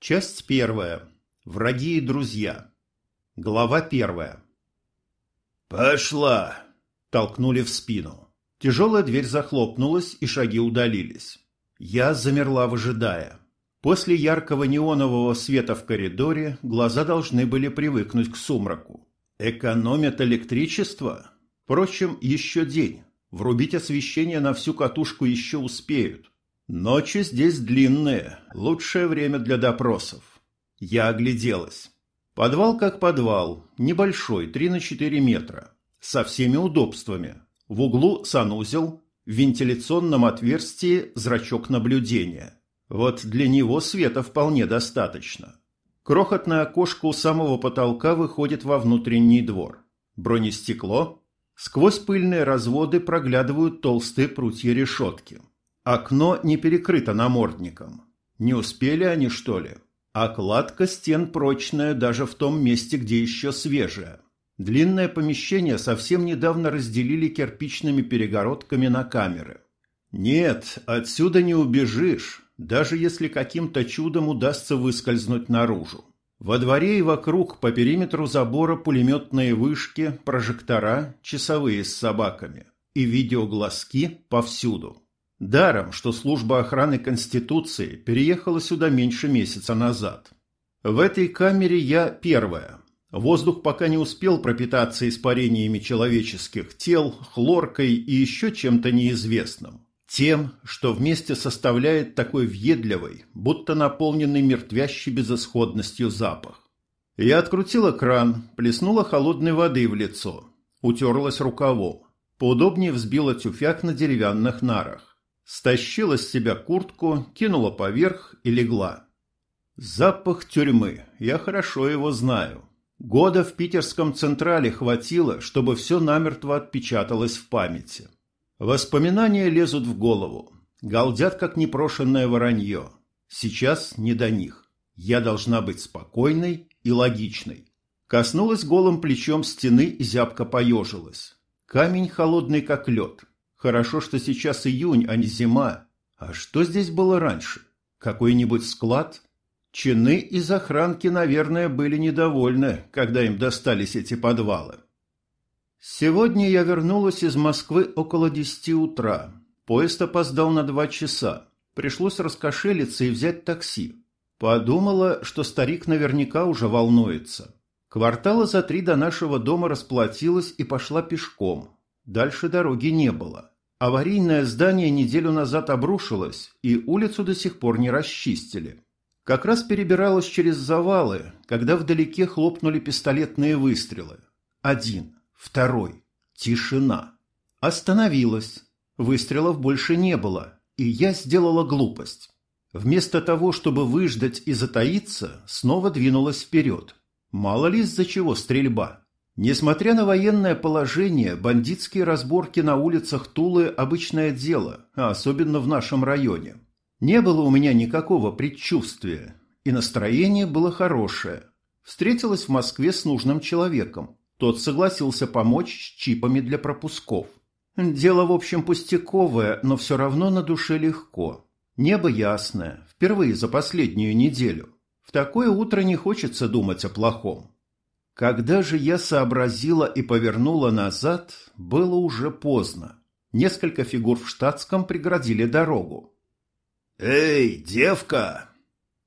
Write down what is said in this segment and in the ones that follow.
Часть первая. Враги и друзья. Глава первая. «Пошла!» – толкнули в спину. Тяжелая дверь захлопнулась, и шаги удалились. Я замерла, выжидая. После яркого неонового света в коридоре глаза должны были привыкнуть к сумраку. Экономят электричество? Впрочем, еще день. Врубить освещение на всю катушку еще успеют. Ночи здесь длинные, лучшее время для допросов. Я огляделась. Подвал как подвал, небольшой, 3 на 4 метра, со всеми удобствами. В углу санузел, в вентиляционном отверстии зрачок наблюдения. Вот для него света вполне достаточно. Крохотное окошко у самого потолка выходит во внутренний двор. Бронестекло. Сквозь пыльные разводы проглядывают толстые прутья решетки. Окно не перекрыто намордником. Не успели они, что ли? А кладка стен прочная даже в том месте, где еще свежая. Длинное помещение совсем недавно разделили кирпичными перегородками на камеры. Нет, отсюда не убежишь, даже если каким-то чудом удастся выскользнуть наружу. Во дворе и вокруг по периметру забора пулеметные вышки, прожектора, часовые с собаками и видеоглазки повсюду. Даром, что служба охраны Конституции переехала сюда меньше месяца назад. В этой камере я первая. Воздух пока не успел пропитаться испарениями человеческих тел, хлоркой и еще чем-то неизвестным. Тем, что вместе составляет такой въедливый, будто наполненный мертвящей безысходностью запах. Я открутила кран, плеснула холодной воды в лицо, утерлась рукавом, поудобнее взбила тюфяк на деревянных нарах. Стащила с себя куртку, кинула поверх и легла. Запах тюрьмы. Я хорошо его знаю. Года в питерском Централе хватило, чтобы все намертво отпечаталось в памяти. Воспоминания лезут в голову. Галдят, как непрошенное воронье. Сейчас не до них. Я должна быть спокойной и логичной. Коснулась голым плечом стены и зябко поежилась. Камень холодный, как лед. Хорошо, что сейчас июнь, а не зима. А что здесь было раньше? Какой-нибудь склад? Чины из охранки, наверное, были недовольны, когда им достались эти подвалы. Сегодня я вернулась из Москвы около десяти утра. Поезд опоздал на два часа. Пришлось раскошелиться и взять такси. Подумала, что старик наверняка уже волнуется. Квартала за три до нашего дома расплатилась и пошла пешком. Дальше дороги не было. Аварийное здание неделю назад обрушилось, и улицу до сих пор не расчистили. Как раз перебиралась через завалы, когда вдалеке хлопнули пистолетные выстрелы. Один, второй. Тишина. Остановилась. Выстрелов больше не было, и я сделала глупость. Вместо того, чтобы выждать и затаиться, снова двинулась вперед. Мало ли из-за чего стрельба. Несмотря на военное положение, бандитские разборки на улицах Тулы – обычное дело, а особенно в нашем районе. Не было у меня никакого предчувствия, и настроение было хорошее. Встретилась в Москве с нужным человеком. Тот согласился помочь с чипами для пропусков. Дело, в общем, пустяковое, но все равно на душе легко. Небо ясное, впервые за последнюю неделю. В такое утро не хочется думать о плохом. Когда же я сообразила и повернула назад, было уже поздно. Несколько фигур в штатском преградили дорогу. «Эй, девка!»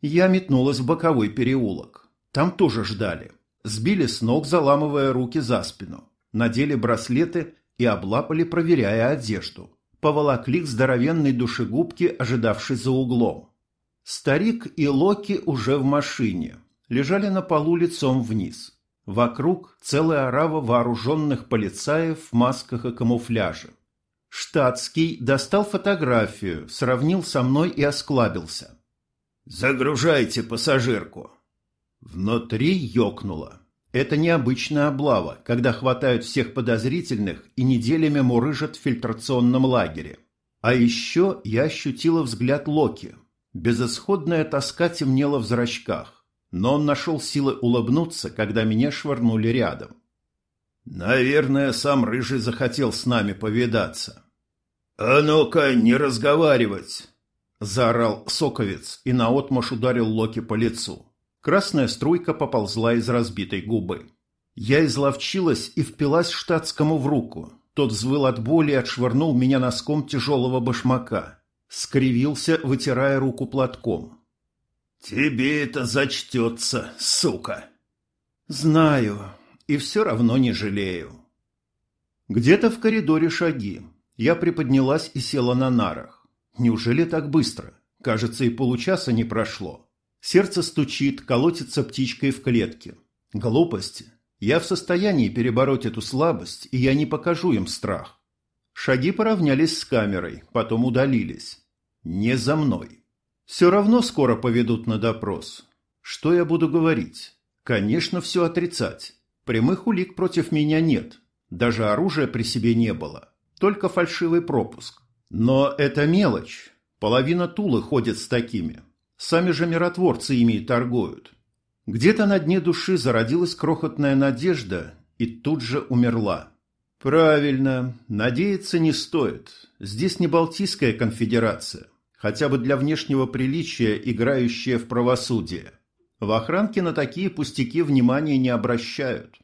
Я метнулась в боковой переулок. Там тоже ждали. Сбили с ног, заламывая руки за спину. Надели браслеты и облапали, проверяя одежду. Поволокли к здоровенной душегубке, ожидавшей за углом. Старик и Локи уже в машине. Лежали на полу лицом вниз. Вокруг целая орава вооруженных полицаев в масках и камуфляже. Штатский достал фотографию, сравнил со мной и осклабился. «Загружайте пассажирку». Внутри ёкнуло. Это необычная облава, когда хватают всех подозрительных и неделями мурыжат в фильтрационном лагере. А еще я ощутила взгляд Локи. Безысходная тоска темнела в зрачках но он нашел силы улыбнуться, когда меня швырнули рядом. «Наверное, сам Рыжий захотел с нами повидаться». «А ну-ка, не разговаривать!» заорал соковец и наотмашь ударил Локи по лицу. Красная струйка поползла из разбитой губы. Я изловчилась и впилась штатскому в руку. Тот взвыл от боли и отшвырнул меня носком тяжелого башмака. Скривился, вытирая руку платком. «Тебе это зачтется, сука!» «Знаю, и все равно не жалею». Где-то в коридоре шаги. Я приподнялась и села на нарах. Неужели так быстро? Кажется, и получаса не прошло. Сердце стучит, колотится птичкой в клетке. Глупости. Я в состоянии перебороть эту слабость, и я не покажу им страх. Шаги поравнялись с камерой, потом удалились. Не за мной. Все равно скоро поведут на допрос. Что я буду говорить? Конечно, все отрицать. Прямых улик против меня нет. Даже оружия при себе не было. Только фальшивый пропуск. Но это мелочь. Половина Тулы ходит с такими. Сами же миротворцы ими и торгуют. Где-то на дне души зародилась крохотная надежда и тут же умерла. Правильно, надеяться не стоит. Здесь не Балтийская конфедерация, хотя бы для внешнего приличия, играющая в правосудие. В охранке на такие пустяки внимания не обращают.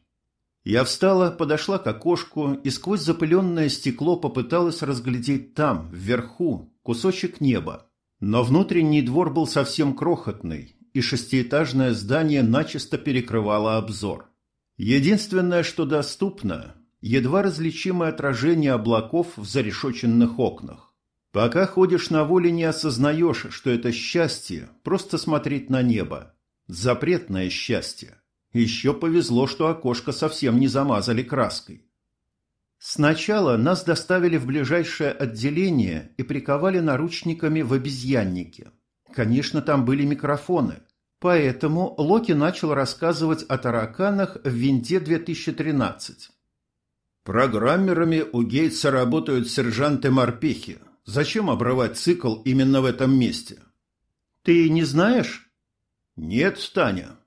Я встала, подошла к окошку и сквозь запыленное стекло попыталась разглядеть там, вверху, кусочек неба. Но внутренний двор был совсем крохотный, и шестиэтажное здание начисто перекрывало обзор. Единственное, что доступно – едва различимое отражение облаков в зарешоченных окнах. Пока ходишь на воле, не осознаешь, что это счастье – просто смотреть на небо. Запретное счастье. Еще повезло, что окошко совсем не замазали краской. Сначала нас доставили в ближайшее отделение и приковали наручниками в обезьяннике. Конечно, там были микрофоны, Поэтому Локи начал рассказывать о тараканах в винте 2013. Программерами у Гейтса работают сержанты-морпехи. Зачем обрывать цикл именно в этом месте? Ты не знаешь? Нет, Таня.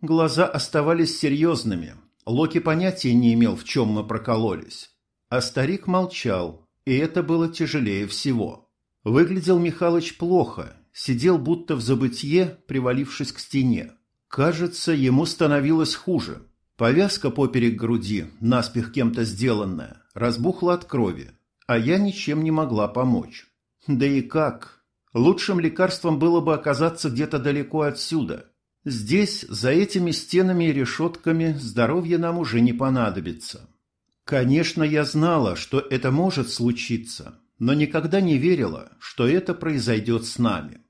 Глаза оставались серьезными. Локи понятия не имел, в чем мы прокололись. А старик молчал, и это было тяжелее всего. Выглядел Михалыч плохо, сидел будто в забытье, привалившись к стене. Кажется, ему становилось хуже. Повязка поперек груди, наспех кем-то сделанная, разбухла от крови, а я ничем не могла помочь. Да и как? Лучшим лекарством было бы оказаться где-то далеко отсюда. Здесь, за этими стенами и решетками, здоровье нам уже не понадобится. Конечно, я знала, что это может случиться, но никогда не верила, что это произойдет с нами.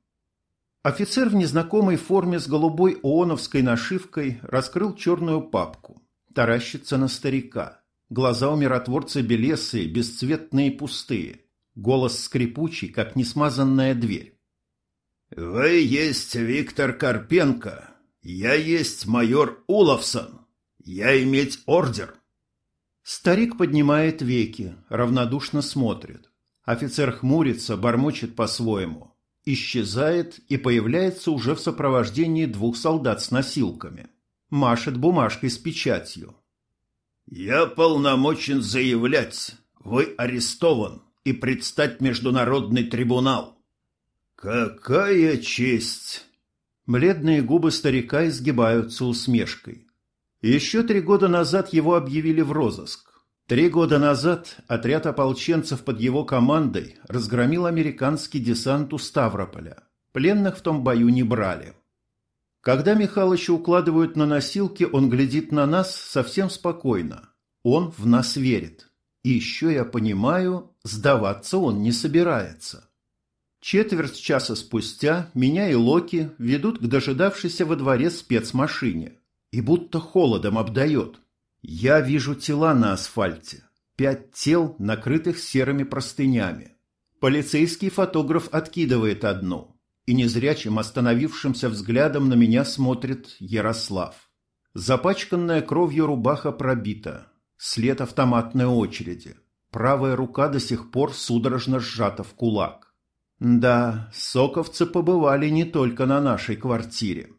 Офицер в незнакомой форме с голубой ооновской нашивкой раскрыл черную папку. Таращится на старика. Глаза у миротворца белесые, бесцветные и пустые. Голос скрипучий, как несмазанная дверь. «Вы есть Виктор Карпенко. Я есть майор Уловсон. Я иметь ордер». Старик поднимает веки, равнодушно смотрит. Офицер хмурится, бормочет по-своему. Исчезает и появляется уже в сопровождении двух солдат с носилками. Машет бумажкой с печатью. «Я полномочен заявлять. Вы арестован и предстать международный трибунал». «Какая честь!» Бледные губы старика изгибаются усмешкой. Еще три года назад его объявили в розыск. Три года назад отряд ополченцев под его командой разгромил американский десант у Ставрополя. Пленных в том бою не брали. Когда Михалыча укладывают на носилки, он глядит на нас совсем спокойно. Он в нас верит. И еще я понимаю, сдаваться он не собирается. Четверть часа спустя меня и Локи ведут к дожидавшейся во дворе спецмашине. И будто холодом обдает. Я вижу тела на асфальте. Пять тел, накрытых серыми простынями. Полицейский фотограф откидывает одну. И незрячим остановившимся взглядом на меня смотрит Ярослав. Запачканная кровью рубаха пробита. След автоматной очереди. Правая рука до сих пор судорожно сжата в кулак. Да, соковцы побывали не только на нашей квартире.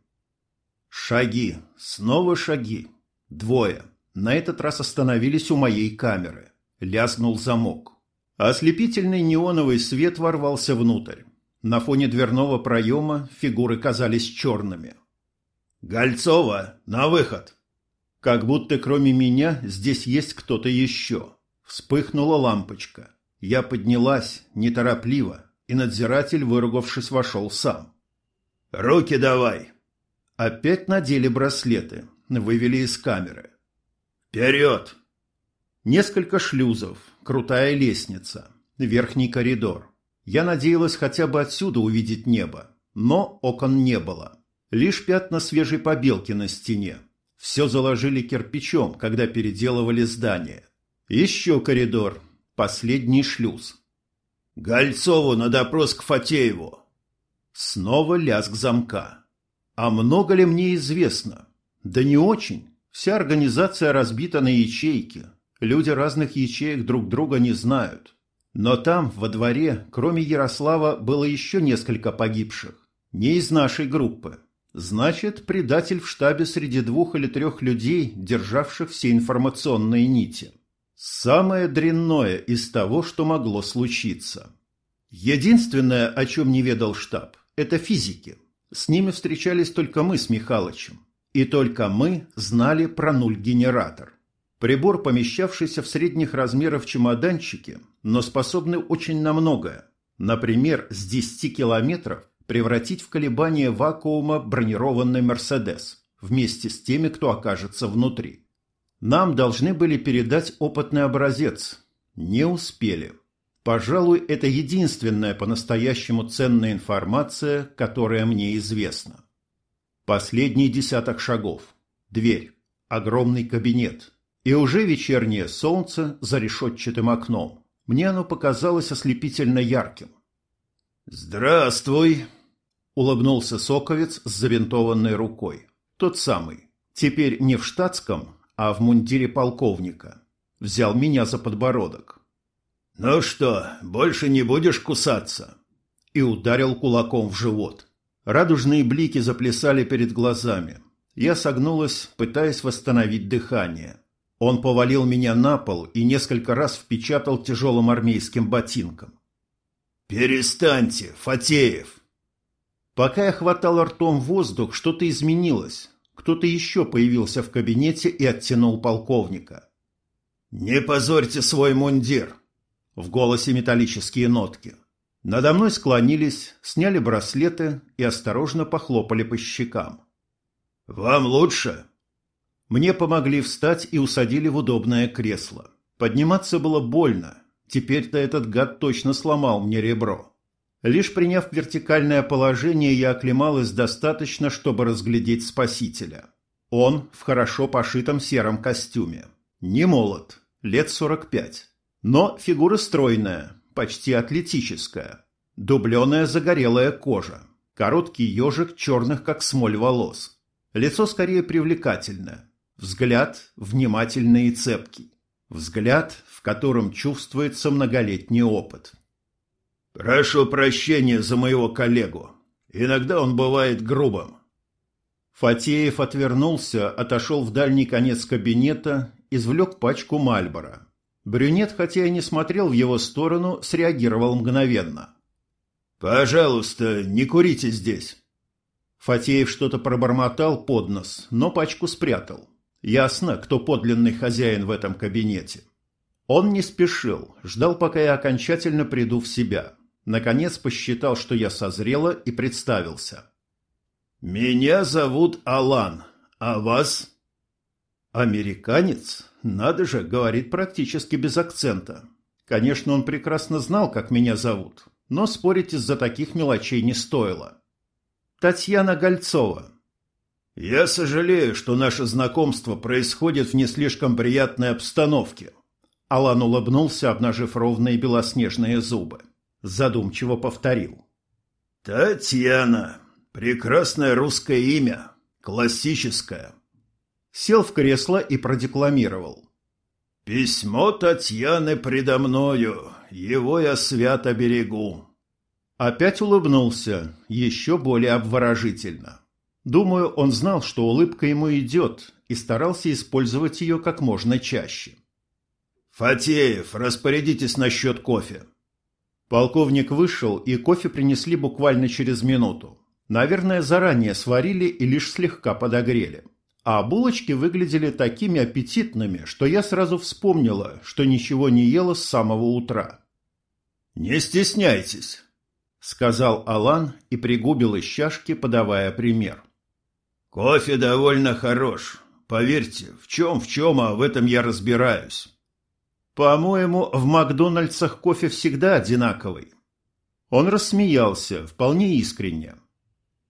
Шаги, снова шаги. Двое. На этот раз остановились у моей камеры. Лязгнул замок. Ослепительный неоновый свет ворвался внутрь. На фоне дверного проема фигуры казались черными. «Гольцова, на выход!» Как будто кроме меня здесь есть кто-то еще. Вспыхнула лампочка. Я поднялась, неторопливо, и надзиратель, выругавшись, вошел сам. «Руки давай!» Опять надели браслеты, вывели из камеры. «Вперед!» Несколько шлюзов, крутая лестница, верхний коридор. Я надеялась хотя бы отсюда увидеть небо, но окон не было. Лишь пятна свежей побелки на стене. Все заложили кирпичом, когда переделывали здание. Еще коридор, последний шлюз. «Гольцову на допрос к Фатееву!» Снова лязг замка. А много ли мне известно? Да не очень. Вся организация разбита на ячейки. Люди разных ячеек друг друга не знают. Но там, во дворе, кроме Ярослава, было еще несколько погибших. Не из нашей группы. Значит, предатель в штабе среди двух или трех людей, державших все информационные нити. Самое дрянное из того, что могло случиться. Единственное, о чем не ведал штаб, это физики. С ними встречались только мы с Михалычем. И только мы знали про нуль-генератор. Прибор, помещавшийся в средних размерах чемоданчике, но способный очень на многое. Например, с 10 километров превратить в колебание вакуума бронированный «Мерседес» вместе с теми, кто окажется внутри. Нам должны были передать опытный образец. Не успели. Пожалуй, это единственная по-настоящему ценная информация, которая мне известна. Последний десяток шагов. Дверь. Огромный кабинет. И уже вечернее солнце за решетчатым окном. Мне оно показалось ослепительно ярким. «Здравствуй!» — улыбнулся соковец с завинтованной рукой. Тот самый. Теперь не в штатском, а в мундире полковника. Взял меня за подбородок. «Ну что, больше не будешь кусаться?» И ударил кулаком в живот. Радужные блики заплясали перед глазами. Я согнулась, пытаясь восстановить дыхание. Он повалил меня на пол и несколько раз впечатал тяжелым армейским ботинком. «Перестаньте, Фатеев!» Пока я хватал ртом воздух, что-то изменилось. Кто-то еще появился в кабинете и оттянул полковника. «Не позорьте свой мундир!» В голосе металлические нотки. Надо мной склонились, сняли браслеты и осторожно похлопали по щекам. «Вам лучше?» Мне помогли встать и усадили в удобное кресло. Подниматься было больно. Теперь-то этот гад точно сломал мне ребро. Лишь приняв вертикальное положение, я оклемалась достаточно, чтобы разглядеть спасителя. Он в хорошо пошитом сером костюме. Не молод, лет сорок пять. Но фигура стройная, почти атлетическая. Дубленая загорелая кожа. Короткий ежик черных, как смоль, волос. Лицо скорее привлекательное. Взгляд внимательный и цепкий. Взгляд, в котором чувствуется многолетний опыт. «Прошу прощения за моего коллегу. Иногда он бывает грубым». Фатеев отвернулся, отошел в дальний конец кабинета, извлек пачку Мальбора. Брюнет, хотя и не смотрел в его сторону, среагировал мгновенно. «Пожалуйста, не курите здесь». Фатеев что-то пробормотал под нос, но пачку спрятал. Ясно, кто подлинный хозяин в этом кабинете. Он не спешил, ждал, пока я окончательно приду в себя. Наконец посчитал, что я созрела и представился. «Меня зовут Алан, а вас?» «Американец? Надо же, говорит практически без акцента. Конечно, он прекрасно знал, как меня зовут, но спорить из-за таких мелочей не стоило. Татьяна Гольцова». «Я сожалею, что наше знакомство происходит в не слишком приятной обстановке». Алан улыбнулся, обнажив ровные белоснежные зубы. Задумчиво повторил. «Татьяна. Прекрасное русское имя. Классическое». Сел в кресло и продекламировал. «Письмо Татьяны предо мною, его я свято берегу». Опять улыбнулся, еще более обворожительно. Думаю, он знал, что улыбка ему идет, и старался использовать ее как можно чаще. «Фатеев, распорядитесь насчет кофе». Полковник вышел, и кофе принесли буквально через минуту. Наверное, заранее сварили и лишь слегка подогрели. А булочки выглядели такими аппетитными, что я сразу вспомнила, что ничего не ела с самого утра. «Не стесняйтесь», — сказал Алан и пригубил из чашки, подавая пример. «Кофе довольно хорош. Поверьте, в чем в чем, а в этом я разбираюсь». «По-моему, в Макдональдсах кофе всегда одинаковый». Он рассмеялся, вполне искренне.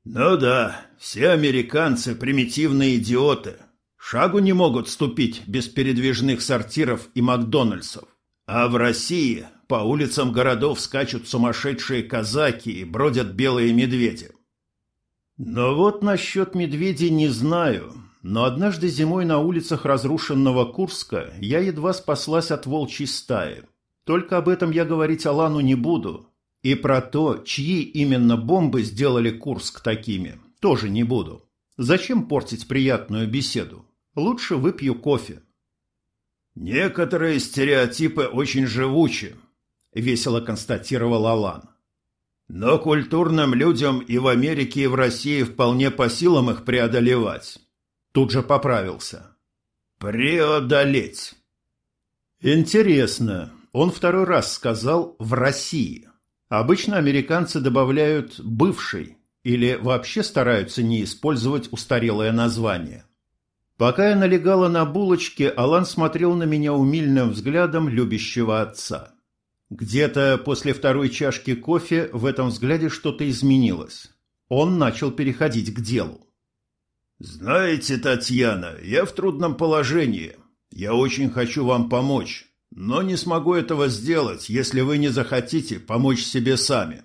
Ну да, все американцы примитивные идиоты. Шагу не могут ступить без передвижных сортиров и Макдональдсов. А в России по улицам городов скачут сумасшедшие казаки и бродят белые медведи. Но вот насчет медведей не знаю. Но однажды зимой на улицах разрушенного Курска я едва спаслась от волчьей стаи. Только об этом я говорить Алану не буду, и про то, чьи именно бомбы сделали Курск такими, тоже не буду. Зачем портить приятную беседу? Лучше выпью кофе. Некоторые стереотипы очень живучи, весело констатировал Алан. Но культурным людям и в Америке, и в России вполне по силам их преодолевать. Тут же поправился. Преодолеть. Интересно, он второй раз сказал «в России». Обычно американцы добавляют «бывший» или вообще стараются не использовать устарелое название. Пока я налегала на булочки, Алан смотрел на меня умильным взглядом любящего отца. Где-то после второй чашки кофе в этом взгляде что-то изменилось. Он начал переходить к делу. «Знаете, Татьяна, я в трудном положении. Я очень хочу вам помочь. Но не смогу этого сделать, если вы не захотите помочь себе сами.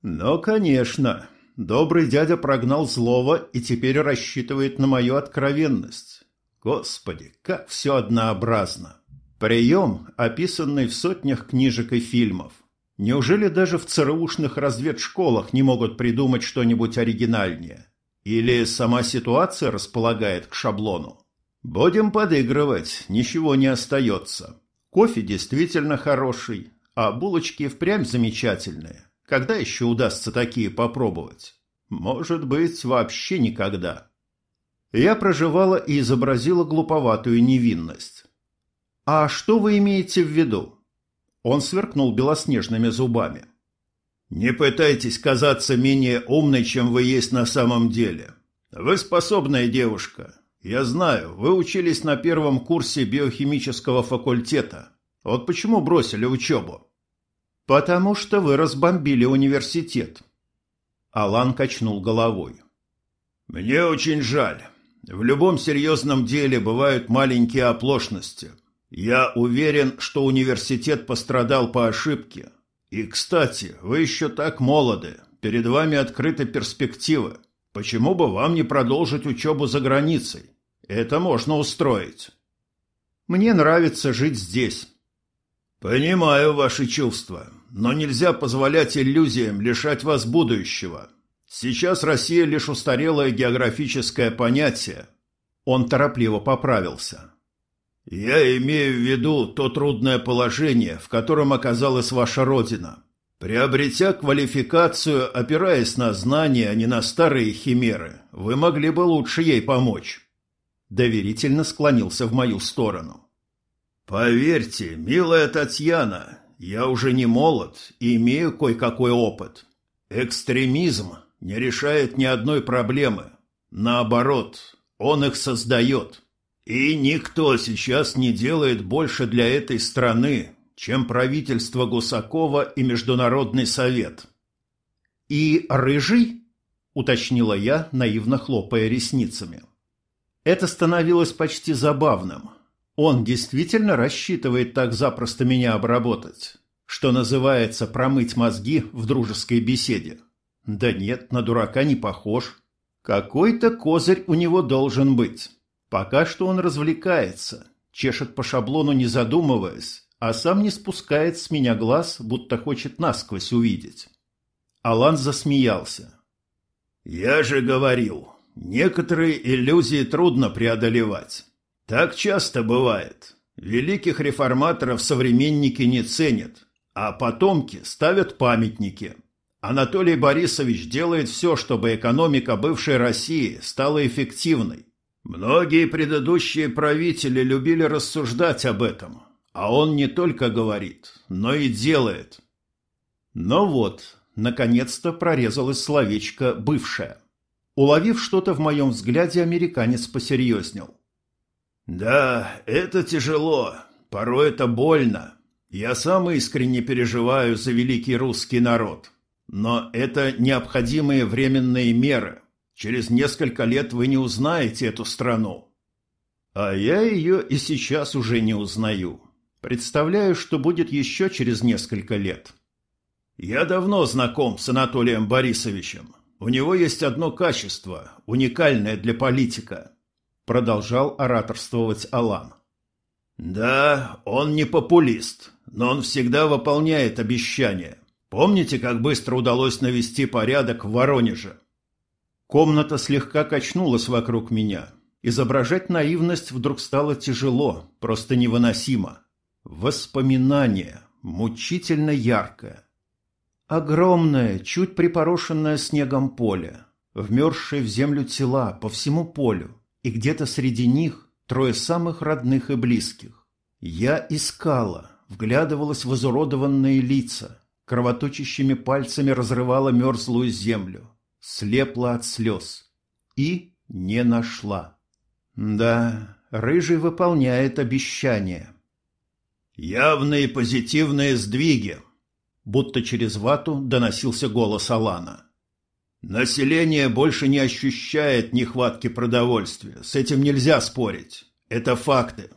Но, конечно, добрый дядя прогнал злого и теперь рассчитывает на мою откровенность. Господи, как все однообразно. Прием, описанный в сотнях книжек и фильмов. Неужели даже в ЦРУшных разведшколах не могут придумать что-нибудь оригинальнее? Или сама ситуация располагает к шаблону? Будем подыгрывать, ничего не остается. Кофе действительно хороший, а булочки впрямь замечательные. Когда еще удастся такие попробовать? Может быть, вообще никогда. Я проживала и изобразила глуповатую невинность. «А что вы имеете в виду?» Он сверкнул белоснежными зубами. «Не пытайтесь казаться менее умной, чем вы есть на самом деле. Вы способная девушка, я знаю, вы учились на первом курсе биохимического факультета. Вот почему бросили учебу? Потому что вы разбомбили университет. Алан качнул головой. Мне очень жаль. В любом серьезном деле бывают маленькие оплошности. Я уверен, что университет пострадал по ошибке. И, кстати, вы еще так молоды. Перед вами открыты перспективы. Почему бы вам не продолжить учебу за границей? Это можно устроить. Мне нравится жить здесь. Понимаю ваши чувства, но нельзя позволять иллюзиям лишать вас будущего. Сейчас Россия лишь устарелое географическое понятие. Он торопливо поправился. Я имею в виду то трудное положение, в котором оказалась ваша родина. Приобретя квалификацию, опираясь на знания, а не на старые химеры, вы могли бы лучше ей помочь. Доверительно склонился в мою сторону. Поверьте, милая Татьяна, я уже не молод и имею кое-какой опыт. Экстремизм не решает ни одной проблемы. Наоборот, он их создает. И никто сейчас не делает больше для этой страны, чем правительство Гусакова и Международный совет. «И рыжий?» – уточнила я, наивно хлопая ресницами. Это становилось почти забавным. Он действительно рассчитывает так запросто меня обработать, что называется промыть мозги в дружеской беседе. Да нет, на дурака не похож. Какой-то козырь у него должен быть. Пока что он развлекается, чешет по шаблону не задумываясь, а сам не спускает с меня глаз, будто хочет насквозь увидеть. Алан засмеялся. «Я же говорил, некоторые иллюзии трудно преодолевать. Так часто бывает. Великих реформаторов современники не ценят, а потомки ставят памятники. Анатолий Борисович делает все, чтобы экономика бывшей России стала эффективной. Многие предыдущие правители любили рассуждать об этом, а он не только говорит, но и делает. Но вот, наконец-то прорезалось словечко «бывшая». Уловив что-то в моем взгляде, американец посерьезнел. «Да, это тяжело, порой это больно. Я сам искренне переживаю за великий русский народ. Но это необходимые временные меры. Через несколько лет вы не узнаете эту страну. А я ее и сейчас уже не узнаю. Представляю, что будет еще через несколько лет. Я давно знаком с Анатолием Борисовичем. У него есть одно качество, уникальное для политика. Продолжал ораторствовать Алан. Да, он не популист, но он всегда выполняет обещания. Помните, как быстро удалось навести порядок в Воронеже? Комната слегка качнулась вокруг меня. Изображать наивность вдруг стало тяжело, просто невыносимо. Воспоминание, мучительно яркое. Огромное, чуть припорошенное снегом поле, вмерзшие в землю тела по всему полю, и где-то среди них трое самых родных и близких. Я искала, вглядывалась в изуродованные лица, кровоточащими пальцами разрывала мерзлую землю, слепла от слез и не нашла. Да, Рыжий выполняет обещание. «Явные позитивные сдвиги», будто через вату доносился голос Алана. «Население больше не ощущает нехватки продовольствия, с этим нельзя спорить, это факты».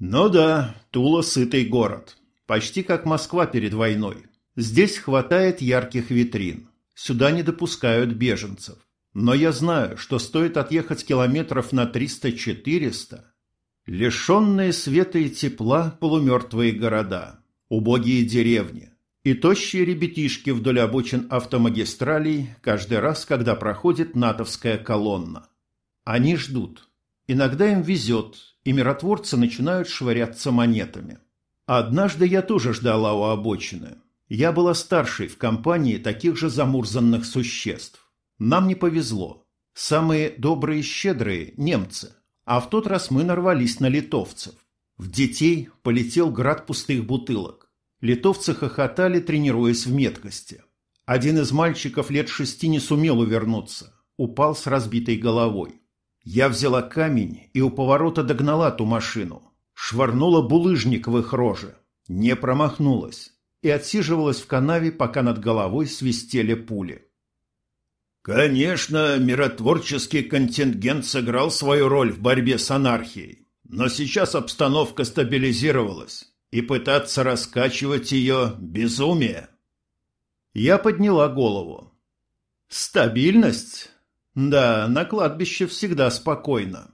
«Ну да, Тула – сытый город, почти как Москва перед войной. Здесь хватает ярких витрин, сюда не допускают беженцев. Но я знаю, что стоит отъехать километров на 300-400. Лишенные света и тепла полумертвые города, убогие деревни и тощие ребятишки вдоль обочин автомагистралей каждый раз, когда проходит натовская колонна. Они ждут. Иногда им везет, и миротворцы начинают швыряться монетами. Однажды я тоже ждала у обочины. Я была старшей в компании таких же замурзанных существ. Нам не повезло. Самые добрые и щедрые – немцы. А в тот раз мы нарвались на литовцев. В детей полетел град пустых бутылок. Литовцы хохотали, тренируясь в меткости. Один из мальчиков лет шести не сумел увернуться. Упал с разбитой головой. Я взяла камень и у поворота догнала ту машину. Швырнула булыжник в их рожи. Не промахнулась. И отсиживалась в канаве, пока над головой свистели пули. Конечно, миротворческий контингент сыграл свою роль в борьбе с анархией. Но сейчас обстановка стабилизировалась, и пытаться раскачивать ее – безумие. Я подняла голову. Стабильность? Да, на кладбище всегда спокойно.